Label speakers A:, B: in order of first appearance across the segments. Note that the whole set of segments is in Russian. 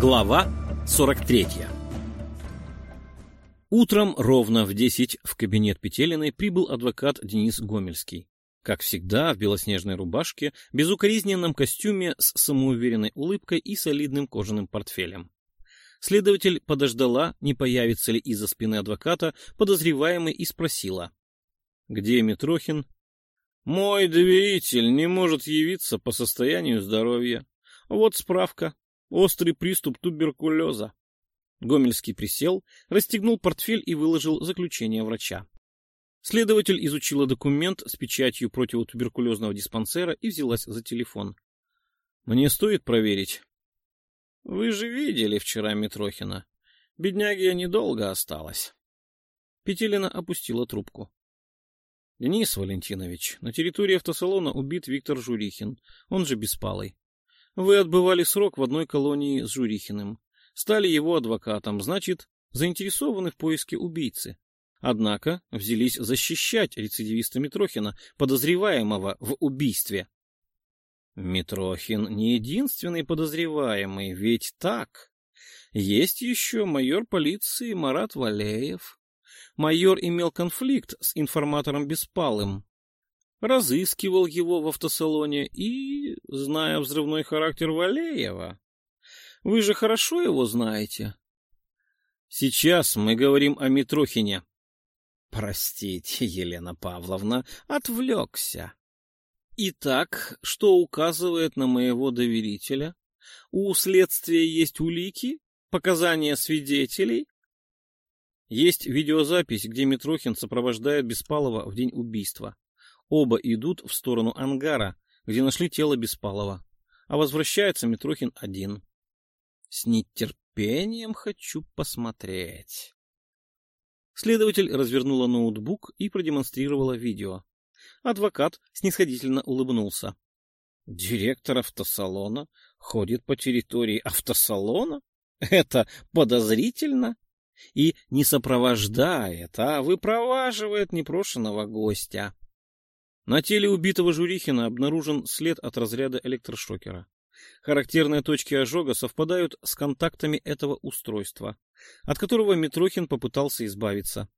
A: Глава 43 Утром ровно в 10 в кабинет Петелиной прибыл адвокат Денис Гомельский. Как всегда, в белоснежной рубашке, безукоризненном костюме с самоуверенной улыбкой и солидным кожаным портфелем. Следователь подождала, не появится ли из-за спины адвоката подозреваемый, и спросила. «Где Митрохин?» «Мой доверитель не может явиться по состоянию здоровья. Вот справка. Острый приступ туберкулеза». Гомельский присел, расстегнул портфель и выложил заключение врача. Следователь изучила документ с печатью противотуберкулезного диспансера и взялась за телефон. «Мне стоит проверить?» Вы же видели вчера Митрохина. Бедняге недолго осталось. Петелина опустила трубку. Денис Валентинович, на территории автосалона убит Виктор Журихин, он же Беспалый. Вы отбывали срок в одной колонии с Журихиным. Стали его адвокатом, значит, заинтересованы в поиске убийцы. Однако взялись защищать рецидивиста Митрохина, подозреваемого в убийстве. Митрохин не единственный подозреваемый, ведь так. Есть еще майор полиции Марат Валеев. Майор имел конфликт с информатором Беспалым. Разыскивал его в автосалоне и, зная взрывной характер Валеева, вы же хорошо его знаете. Сейчас мы говорим о Митрохине. Простите, Елена Павловна, отвлекся. Итак, что указывает на моего доверителя? У следствия есть улики? Показания свидетелей? Есть видеозапись, где Митрохин сопровождает Беспалова в день убийства. Оба идут в сторону ангара, где нашли тело Беспалова. А возвращается Митрохин один. С нетерпением хочу посмотреть. Следователь развернула ноутбук и продемонстрировала видео. Адвокат снисходительно улыбнулся. Директор автосалона ходит по территории автосалона? Это подозрительно? И не сопровождает, а выпроваживает непрошенного гостя. На теле убитого Журихина обнаружен след от разряда электрошокера. Характерные точки ожога совпадают с контактами этого устройства, от которого Митрохин попытался избавиться.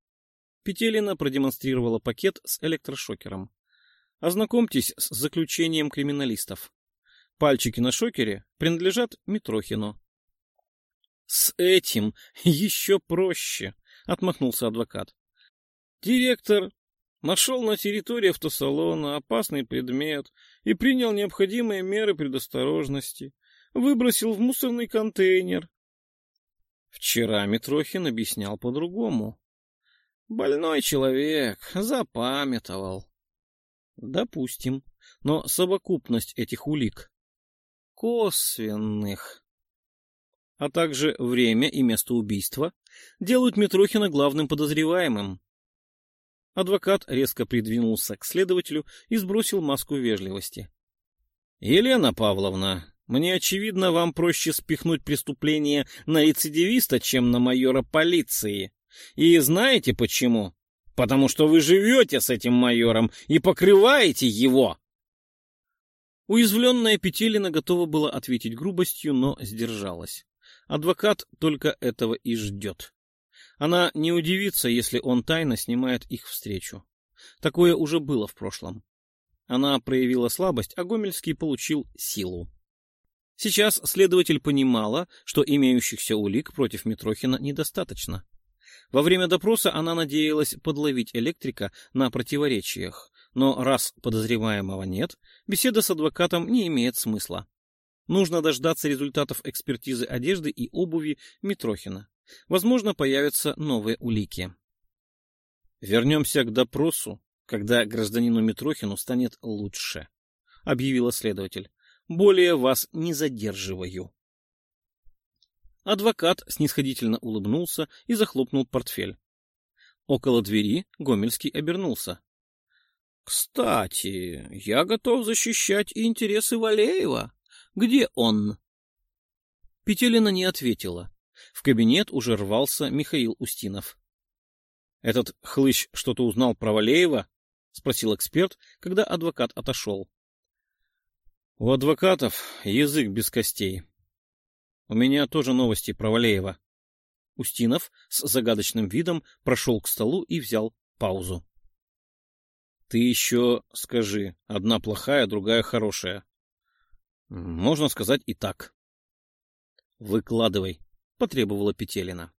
A: Петелина продемонстрировала пакет с электрошокером. Ознакомьтесь с заключением криминалистов. Пальчики на шокере принадлежат Митрохину. — С этим еще проще, — отмахнулся адвокат. Директор нашел на территории автосалона опасный предмет и принял необходимые меры предосторожности. Выбросил в мусорный контейнер. Вчера Митрохин объяснял по-другому. Больной человек, запамятовал. Допустим, но совокупность этих улик косвенных, а также время и место убийства делают Митрохина главным подозреваемым. Адвокат резко придвинулся к следователю и сбросил маску вежливости. — Елена Павловна, мне очевидно, вам проще спихнуть преступление на рецидивиста, чем на майора полиции. И знаете почему? Потому что вы живете с этим майором и покрываете его. Уязвленная Петелина готова была ответить грубостью, но сдержалась. Адвокат только этого и ждет. Она не удивится, если он тайно снимает их встречу. Такое уже было в прошлом. Она проявила слабость, а Гомельский получил силу. Сейчас следователь понимала, что имеющихся улик против Митрохина недостаточно. Во время допроса она надеялась подловить электрика на противоречиях, но раз подозреваемого нет, беседа с адвокатом не имеет смысла. Нужно дождаться результатов экспертизы одежды и обуви Митрохина. Возможно, появятся новые улики. Вернемся к допросу, когда гражданину Митрохину станет лучше, объявила следователь. Более вас не задерживаю. Адвокат снисходительно улыбнулся и захлопнул портфель. Около двери Гомельский обернулся. — Кстати, я готов защищать интересы Валеева. Где он? Петелина не ответила. В кабинет уже рвался Михаил Устинов. — Этот хлыщ что-то узнал про Валеева? — спросил эксперт, когда адвокат отошел. — У адвокатов язык без костей, У меня тоже новости про Валеева. Устинов с загадочным видом прошел к столу и взял паузу. Ты еще скажи, одна плохая, другая хорошая. Можно сказать и так. Выкладывай, потребовала Петелина.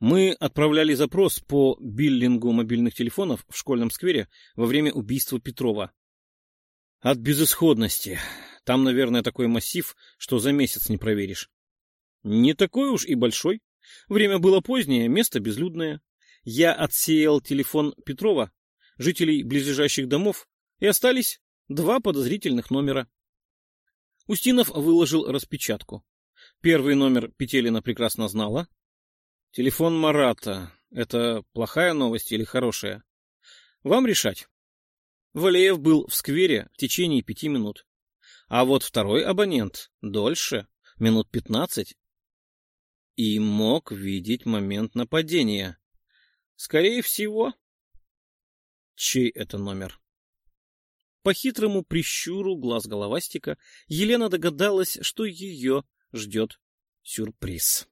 A: Мы отправляли запрос по биллингу мобильных телефонов в школьном сквере во время убийства Петрова. От безысходности. Там, наверное, такой массив, что за месяц не проверишь. Не такой уж и большой. Время было позднее, место безлюдное. Я отсеял телефон Петрова, жителей близлежащих домов, и остались два подозрительных номера. Устинов выложил распечатку. Первый номер Петелина прекрасно знала. Телефон Марата — это плохая новость или хорошая? Вам решать. Валеев был в сквере в течение пяти минут. А вот второй абонент дольше, минут пятнадцать, и мог видеть момент нападения. Скорее всего. Чей это номер? По хитрому прищуру глаз головастика Елена догадалась, что ее ждет сюрприз.